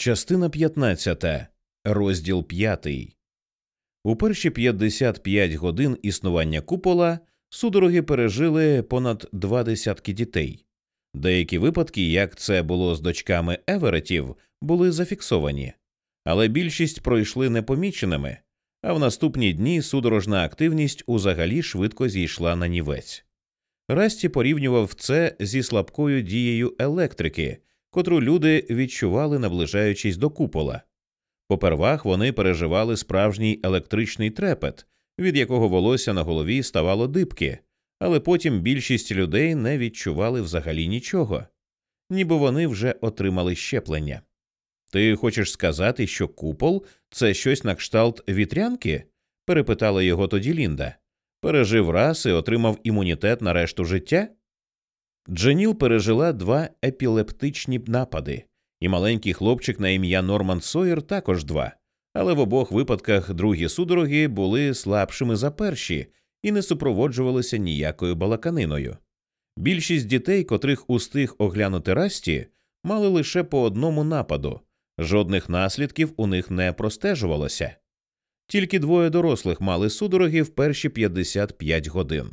Частина 15. Розділ 5. У перші 55 годин існування купола судороги пережили понад два десятки дітей. Деякі випадки, як це було з дочками Еверетів, були зафіксовані, але більшість пройшли непоміченими, а в наступні дні судорожна активність узагалі швидко зійшла на нівець. Расті порівнював це зі слабкою дією електрики, котру люди відчували, наближаючись до купола. Попервах вони переживали справжній електричний трепет, від якого волосся на голові ставало дибки, але потім більшість людей не відчували взагалі нічого, ніби вони вже отримали щеплення. Ти хочеш сказати, що купол це щось на кшталт вітрянки? перепитала його тоді Лінда. Пережив раз і отримав імунітет на решту життя? Дженіл пережила два епілептичні напади, і маленький хлопчик на ім'я Норман Сойер також два, але в обох випадках другі судороги були слабшими за перші і не супроводжувалися ніякою балаканиною. Більшість дітей, котрих устиг оглянути расті, мали лише по одному нападу, жодних наслідків у них не простежувалося. Тільки двоє дорослих мали судороги в перші 55 годин.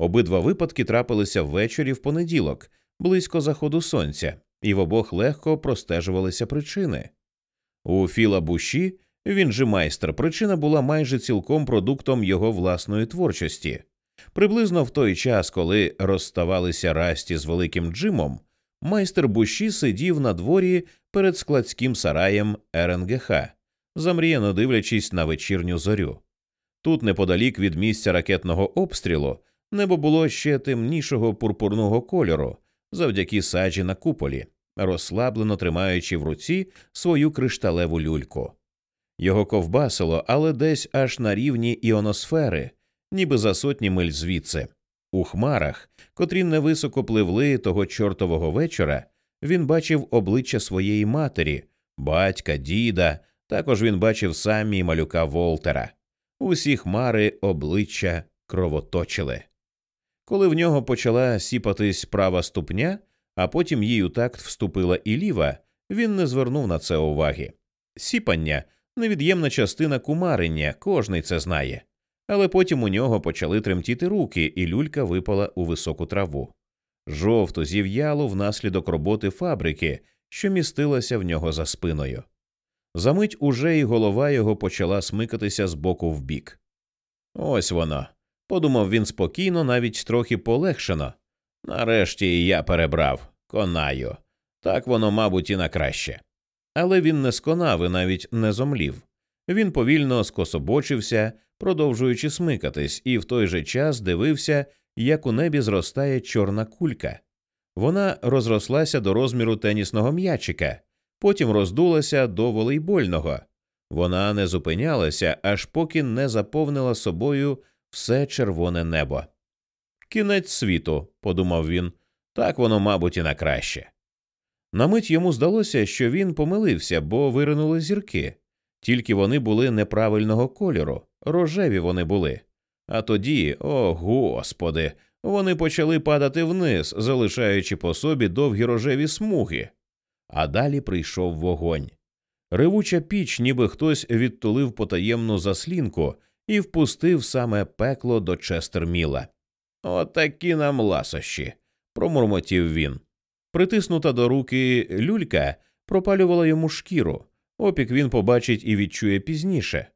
Обидва випадки трапилися ввечері в понеділок, близько заходу сонця, і в обох легко простежувалися причини. У Філа Буші, він же майстер, причина була майже цілком продуктом його власної творчості. Приблизно в той час, коли розставалися Расті з великим Джимом, майстер Буші сидів на дворі перед складським сараєм РНГХ, замріяно дивлячись на вечірню зорю. Тут, неподалік від місця ракетного обстрілу, Небо було ще темнішого пурпурного кольору завдяки саджі на куполі, розслаблено тримаючи в руці свою кришталеву люльку. Його ковбасило, але десь аж на рівні іоносфери, ніби за сотні миль звідси. У хмарах, котрі невисоко пливли того чортового вечора, він бачив обличчя своєї матері, батька, діда. Також він бачив самі малюка Волтера. Усі хмари обличчя кровоточили. Коли в нього почала сіпатись права ступня, а потім їй у такт вступила і ліва, він не звернув на це уваги. Сіпання невід'ємна частина кумарення, кожний це знає. Але потім у нього почали тремтіти руки, і люлька випала у високу траву. Жовто зів'яло внаслідок роботи фабрики, що містилася в нього за спиною. Замить уже і голова його почала смикатися з боку в бік. Ось воно подумав він спокійно, навіть трохи полегшено. Нарешті я перебрав, конаю. Так воно, мабуть, і на краще. Але він не сконав і навіть не зомлів. Він повільно скособочився, продовжуючи смикатись, і в той же час дивився, як у небі зростає чорна кулька. Вона розрослася до розміру тенісного м'ячика, потім роздулася до волейбольного. Вона не зупинялася, аж поки не заповнила собою все червоне небо. Кінець світу, подумав він, так воно, мабуть, і на краще. На мить йому здалося, що він помилився, бо виринули зірки, тільки вони були неправильного кольору, рожеві вони були. А тоді, о господи, вони почали падати вниз, залишаючи по собі довгі рожеві смуги. А далі прийшов вогонь. Ривуча піч, ніби хтось відтулив потаємну заслінку і впустив саме пекло до Честерміла. Отакі нам ласощі, промурмотів він. Притиснута до руки люлька пропалювала йому шкіру, опік він побачить і відчує пізніше.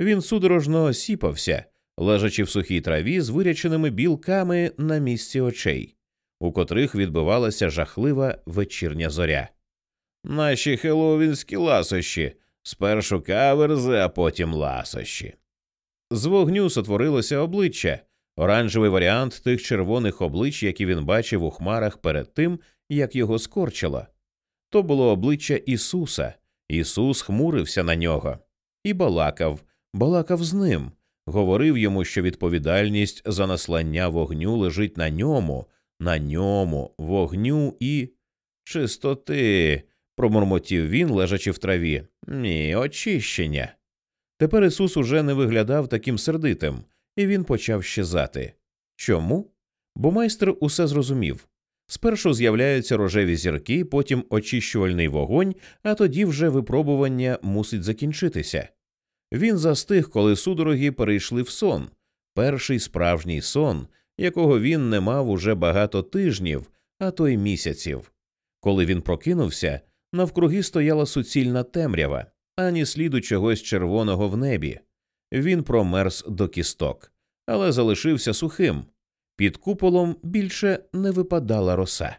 Він судорожно сіпався, лежачи в сухій траві з виряченими білками на місці очей, у котрих відбивалася жахлива вечірня зоря. Наші хеловінські ласощі, спершу каверзи, а потім ласощі. З вогню сотворилося обличчя, оранжевий варіант тих червоних облич, які він бачив у хмарах перед тим, як його скорчило. То було обличчя Ісуса. Ісус хмурився на нього і балакав, балакав з ним, говорив йому, що відповідальність за наслання вогню лежить на ньому, на ньому, вогню і чистоти. промурмотів він, лежачи в траві. Ні, очищення. Тепер Ісус уже не виглядав таким сердитим, і він почав щезати. Чому? Бо майстер усе зрозумів. Спершу з'являються рожеві зірки, потім очищувальний вогонь, а тоді вже випробування мусить закінчитися. Він застиг, коли судороги перейшли в сон, перший справжній сон, якого він не мав уже багато тижнів, а то й місяців. Коли він прокинувся, навкруги стояла суцільна темрява, ані сліду чогось червоного в небі. Він промерз до кісток, але залишився сухим. Під куполом більше не випадала роса.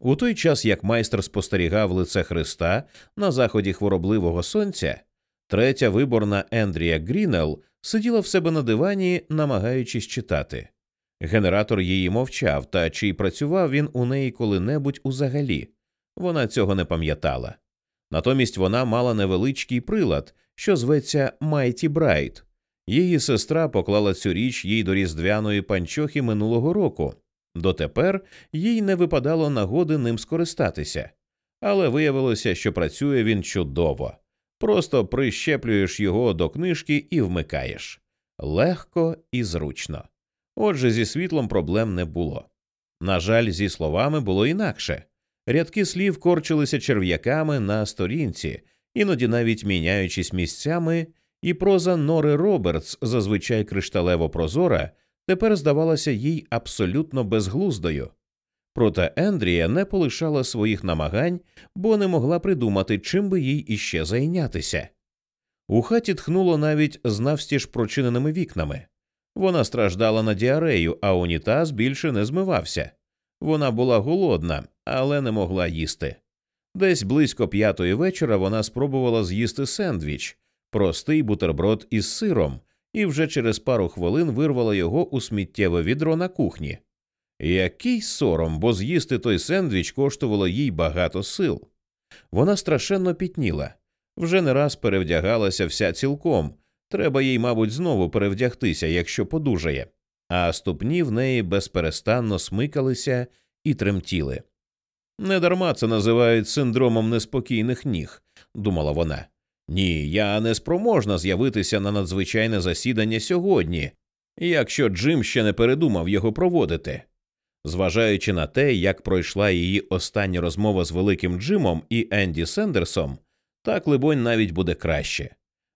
У той час, як майстер спостерігав лице Христа на заході хворобливого сонця, третя виборна Ендрія Ґріннел сиділа в себе на дивані, намагаючись читати. Генератор її мовчав, та чи працював він у неї коли-небудь узагалі. Вона цього не пам'ятала. Натомість вона мала невеличкий прилад, що зветься Майті Брайт. Її сестра поклала цю річ їй до різдвяної панчохи минулого року. Дотепер їй не випадало нагоди ним скористатися, але виявилося, що працює він чудово. Просто прищеплюєш його до книжки і вмикаєш легко і зручно. Отже, зі світлом проблем не було. На жаль, зі словами було інакше. Рядки слів корчилися черв'яками на сторінці, іноді навіть міняючись місцями, і проза Нори Робертс, зазвичай кришталево прозора, тепер здавалася їй абсолютно безглуздою. Проте Ендрія не полишала своїх намагань, бо не могла придумати, чим би їй іще зайнятися. У хаті тхнуло навіть з навстіж прочиненими вікнами. Вона страждала на діарею, а унітаз більше не змивався. Вона була голодна, але не могла їсти. Десь близько п'ятої вечора вона спробувала з'їсти сендвіч, простий бутерброд із сиром, і вже через пару хвилин вирвала його у сміттєве відро на кухні. Який сором, бо з'їсти той сендвіч коштувало їй багато сил. Вона страшенно пітніла, вже не раз перевдягалася вся цілком. Треба їй, мабуть, знову перевдягтися, якщо подужає, а ступні в неї безперестанно смикалися і тремтіли. Недарма це називають синдромом неспокійних ніг, думала вона. Ні, я не спроможна з'явитися на надзвичайне засідання сьогодні, якщо Джим ще не передумав його проводити. Зважаючи на те, як пройшла її остання розмова з великим Джимом і Енді Сендерсом, так, либонь, навіть буде краще.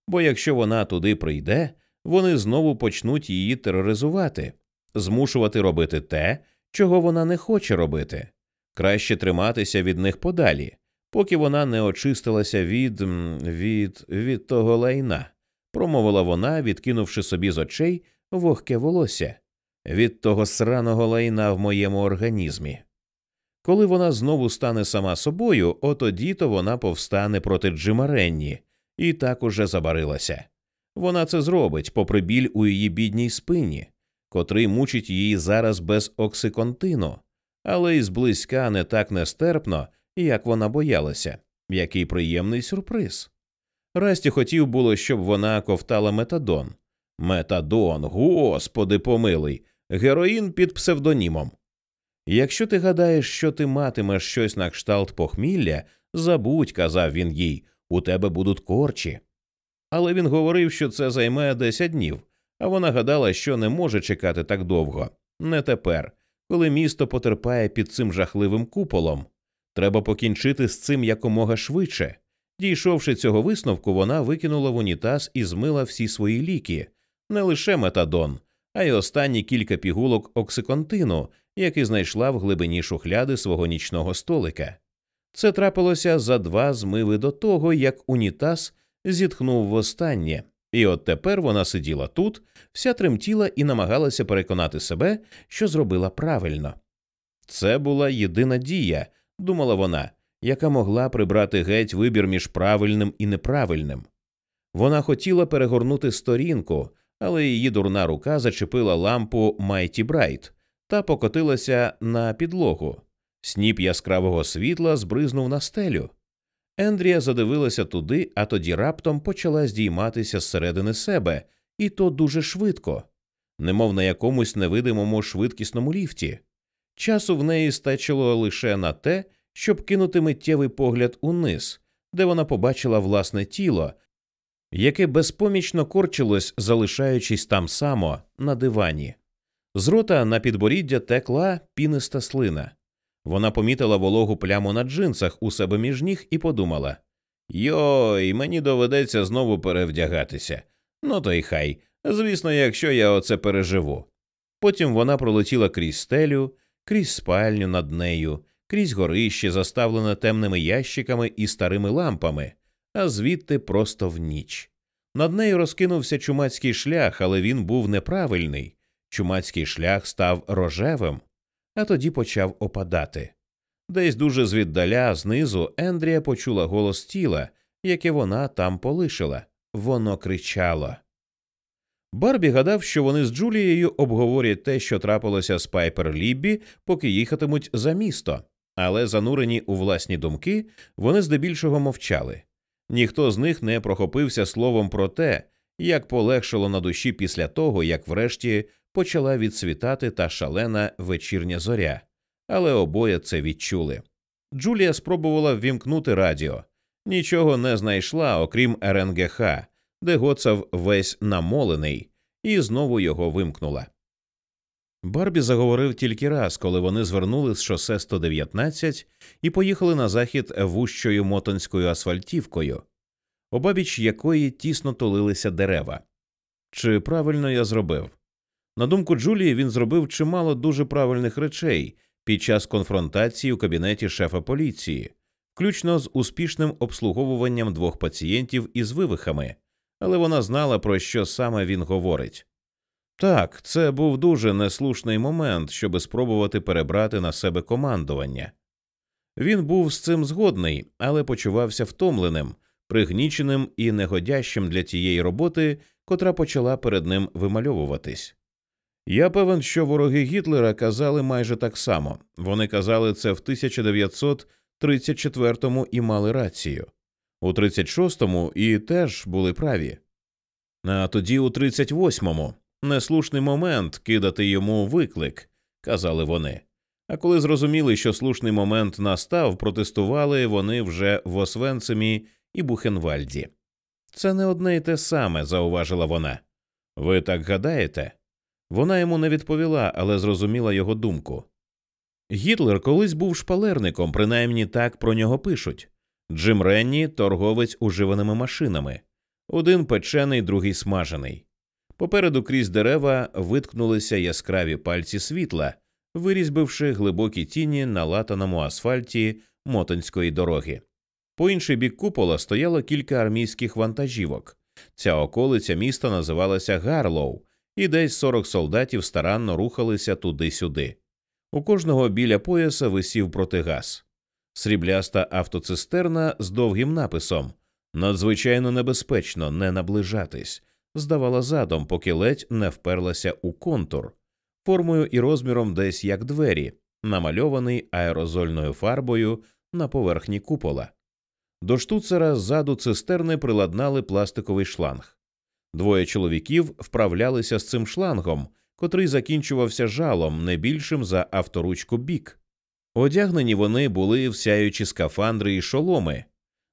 Бо якщо вона туди прийде, вони знову почнуть її тероризувати, змушувати робити те, чого вона не хоче робити, краще триматися від них подалі, поки вона не очистилася від від, від того лайна, промовила вона, відкинувши собі з очей вогке волосся, від того сраного лайна в моєму організмі. Коли вона знову стане сама собою, отоді то вона повстане проти Джима Ренні і так уже забарилася. Вона це зробить, попри біль у її бідній спині, котрий мучить її зараз без оксиконтину, але й зблизька не так нестерпно, як вона боялася, який приємний сюрприз. Расті хотів було, щоб вона ковтала метадон. Метадон, господи помилий, героїн під псевдонімом. Якщо ти гадаєш, що ти матимеш щось на кшталт похмілля, забудь, казав він їй, у тебе будуть корчі. Але він говорив, що це займе 10 днів, а вона гадала, що не може чекати так довго. Не тепер, коли місто потерпає під цим жахливим куполом. Треба покінчити з цим якомога швидше. Дійшовши цього висновку, вона викинула в унітаз і змила всі свої ліки, не лише метадон, а й останні кілька пігулок оксиконтину, які знайшла в глибині шухляди свого нічного столика. Це трапилося за два змиви до того, як унітаз зітхнув востаннє, і от тепер вона сиділа тут, вся тремтіла і намагалася переконати себе, що зробила правильно. Це була єдина дія, думала вона, яка могла прибрати геть вибір між правильним і неправильним. Вона хотіла перегорнути сторінку, але її дурна рука зачепила лампу Майті Брайт та покотилася на підлогу. Сніп яскравого світла збризнув на стелю. Ендрія задивилася туди, а тоді раптом почала здійматися зсередини себе, і то дуже швидко, немов на якомусь невидимому швидкісному ліфті. Часу в неї стачило лише на те, щоб кинути миттєвий погляд униз, де вона побачила власне тіло, яке безпомічно корчилось, залишаючись там само на дивані. З рота на підборіддя текла піниста слина. Вона помітила вологу пляму на джинсах у себе між ніг і подумала Йой, мені доведеться знову перевдягатися. Ну то й хай. Звісно, якщо я оце переживу. Потім вона пролетіла крізь стелю, крізь спальню над нею, крізь горище, заставлене темними ящиками і старими лампами, а звідти просто в ніч. Над нею розкинувся чумацький шлях, але він був неправильний. Чумацький шлях став рожевим, а тоді почав опадати. Десь дуже звіддаля, знизу, Ендрія почула голос тіла, яке вона там полишила. Воно кричало. Барбі гадав, що вони з Джулією обговорять те, що трапилося з Пайпер Ліббі, поки їхатимуть за місто, але занурені у власні думки, вони здебільшого мовчали. Ніхто з них не прохопився словом про те, як полегшило на душі після того, як врешті почала відсвітати та шалена вечірня зоря, але обоє це відчули. Джулія спробувала ввімкнути радіо, нічого не знайшла, окрім РНГХ, де гоцав весь намолений, і знову його вимкнула. Барбі заговорив тільки раз, коли вони звернули з шосе 119 і поїхали на захід вущою мотонською асфальтівкою, обабіч якої тісно тулилися дерева. Чи правильно я зробив? На думку Джулії, він зробив чимало дуже правильних речей під час конфронтації у кабінеті шефа поліції, включно з успішним обслуговуванням двох пацієнтів із вивихами, але вона знала, про що саме він говорить. Так, це був дуже неслушний момент, щоби спробувати перебрати на себе командування. Він був з цим згодний, але почувався втомленим, пригніченим і негодящим для тієї роботи, котра почала перед ним вимальовуватись. Я певен, що вороги Гітлера казали майже так само. Вони казали це в 1934-му і мали рацію, у 36-му і теж були праві. А тоді у 38-му неслушний момент кидати йому виклик, казали вони. А коли зрозуміли, що слушний момент настав, протестували вони вже в Освенцимі і Бухенвальді. Це не одне й те саме, зауважила вона. Ви так гадаєте? Вона йому не відповіла, але зрозуміла його думку. Гітлер колись був шпалерником, принаймні так про нього пишуть. Джим Ренні торговець уживаними машинами, один печений, другий смажений. Попереду крізь дерева виткнулися яскраві пальці світла, вирізбивши глибокі тіні на латаному асфальті мотонської дороги. По інший бік купола стояло кілька армійських вантажівок. Ця околиця міста називалася Гарлоу, і десь 40 солдатів старанно рухалися туди-сюди. У кожного біля пояса висів протигаз, срібляста автоцистерна з довгим написом надзвичайно небезпечно не наближатись, здавала задом, поки ледь не вперлася у контур, формою і розміром десь як двері, намальований аерозольною фарбою на поверхні купола. До штуцера ззаду цистерни приладнали пластиковий шланг. Двоє чоловіків вправлялися з цим шлангом, котрий закінчувався жалом не більшим за авторучку бік. Одягнені вони були всяючі скафандри і шоломи.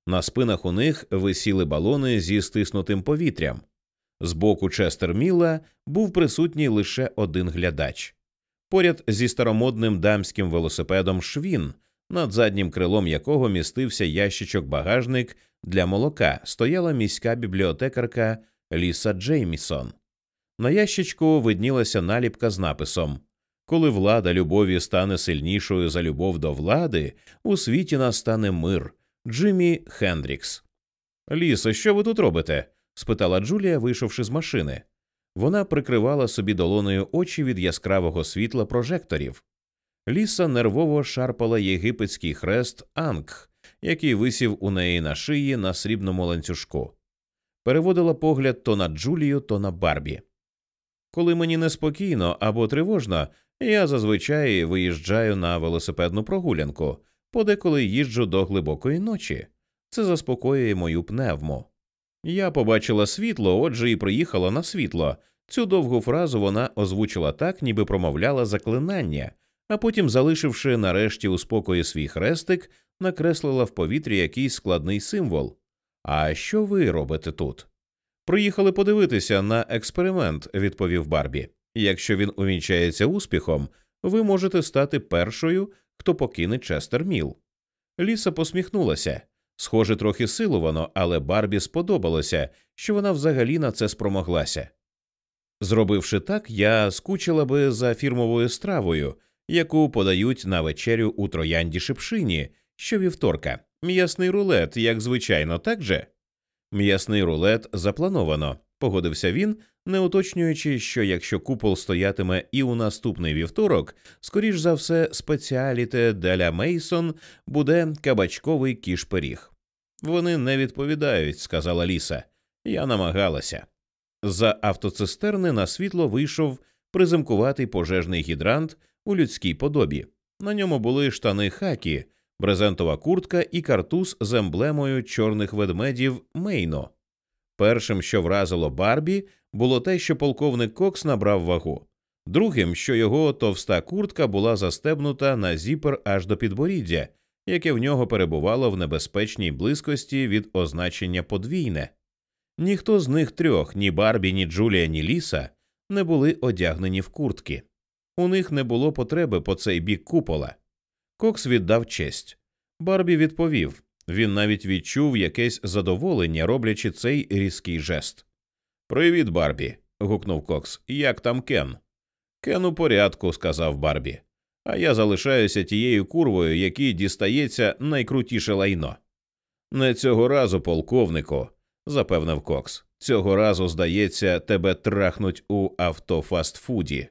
На спинах у них висіли балони зі стиснутим повітрям. З боку Честерміла був присутній лише один глядач. Поряд зі старомодним дамським велосипедом Швін, над заднім крилом якого містився ящичок багажник для молока, стояла міська бібліотекарка Ліса Джеймісон. На ящичку виднілася наліпка з написом Коли влада любові стане сильнішою за любов до влади, у світі настане мир. Джиммі Хендрікс. Ліса, що ви тут робите? спитала Джулія, вийшовши з машини. Вона прикривала собі долоною очі від яскравого світла прожекторів. Ліса нервово шарпала єгипетський хрест Анг, який висів у неї на шиї на срібному ланцюжку переводила погляд то на Джулію, то на Барбі. Коли мені неспокійно або тривожно, я зазвичай виїжджаю на велосипедну прогулянку, подеколи їжджу до глибокої ночі. Це заспокоює мою пневму. Я побачила світло, отже, і приїхала на світло. Цю довгу фразу вона озвучила так, ніби промовляла заклинання, а потім, залишивши нарешті у спокої свій хрестик, накреслила в повітрі якийсь складний символ. А що ви робите тут? Приїхали подивитися на експеримент, відповів Барбі. Якщо він увінчається успіхом, ви можете стати першою, хто покине Честер Міл. Ліса посміхнулася. Схоже, трохи силувано, але Барбі сподобалося, що вона взагалі на це спромоглася. Зробивши так, я скучила би за фірмовою стравою, яку подають на вечерю у троянді шипшині щовівторка. М'ясний рулет, як звичайно, так же? М'ясний рулет заплановано, погодився він, не уточнюючи, що якщо купол стоятиме і у наступний вівторок, скоріш за все, спеціаліте Деля Мейсон буде кабачковий кіш пиріг. Вони не відповідають, сказала Ліса. Я намагалася. За автоцистерни на світло вийшов приземкуватий пожежний гідрант у людській подобі. На ньому були штани хакі, брезентова куртка і картуз з емблемою чорних ведмедів Мейно. Першим, що вразило Барбі, було те, що полковник Кокс набрав вагу, другим, що його товста куртка була застебнута на зіпер аж до підборіддя, яке в нього перебувало в небезпечній близькості від означення подвійне. Ніхто з них трьох, ні Барбі, ні Джулія, ні Ліса, не були одягнені в куртки. У них не було потреби по цей бік купола. Кокс віддав честь. Барбі відповів він навіть відчув якесь задоволення, роблячи цей різкий жест. Привіт, Барбі. гукнув Кокс. Як там Кен? Кен у порядку, сказав Барбі. А я залишаюся тією курвою, якій дістається найкрутіше лайно. Не цього разу, полковнику, запевнив Кокс. Цього разу, здається, тебе трахнуть у автофастфуді.